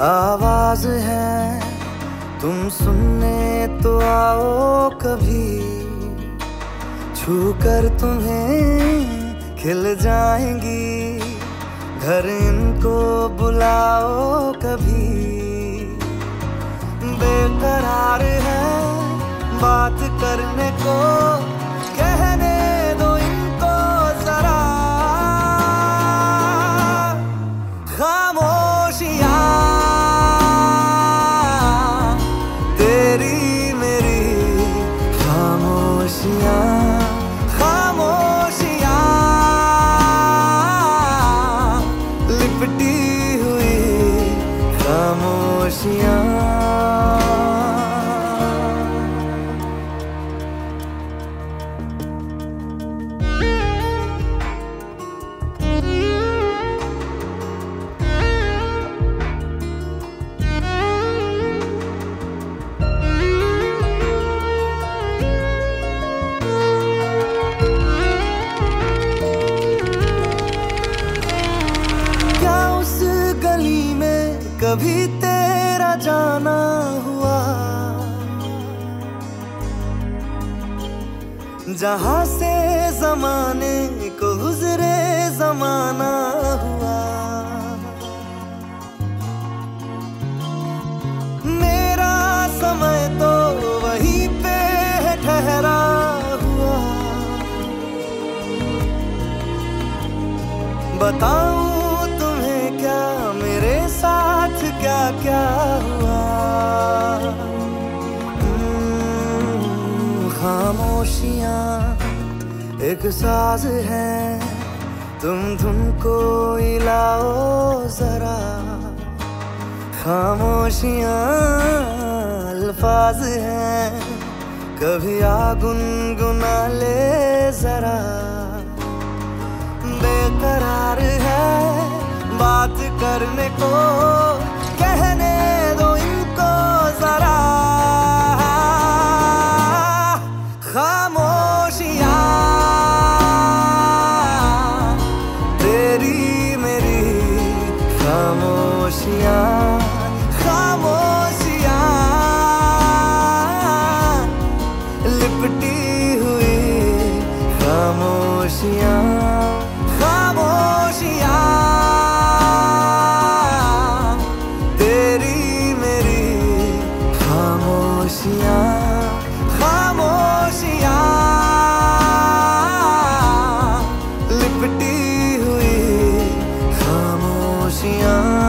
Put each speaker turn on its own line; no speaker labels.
आवाज़ है। तुम सुनने तो आओ कभी। छू कर तुम्हें खिल जाएँगी। घर इनको बुलाओ कभी। बेकरार है बात करने को, कहने कभी तेरा जाना हुआ। जहाँ से जमाने को गुजरे, जमाना हुआ। मेरा समय तो वहीं पे ठहरा हुआ। बताऊँ क्या हुआ? हम्म, खामोशियाँ एक साज है। तुम धुन को हिलाओ जरा। खामोशियाँ अल्फाज हैं। कभी आ गुनगुना ले जरा। बेकरार है बात करने को। खामोशियाँ खामोशियाँ। लिपटी हुई खामोशियाँ खामोशियाँ। तेरी मेरी खामोशियाँ खामोशियाँ। लिपटी हुई खामोशियाँ।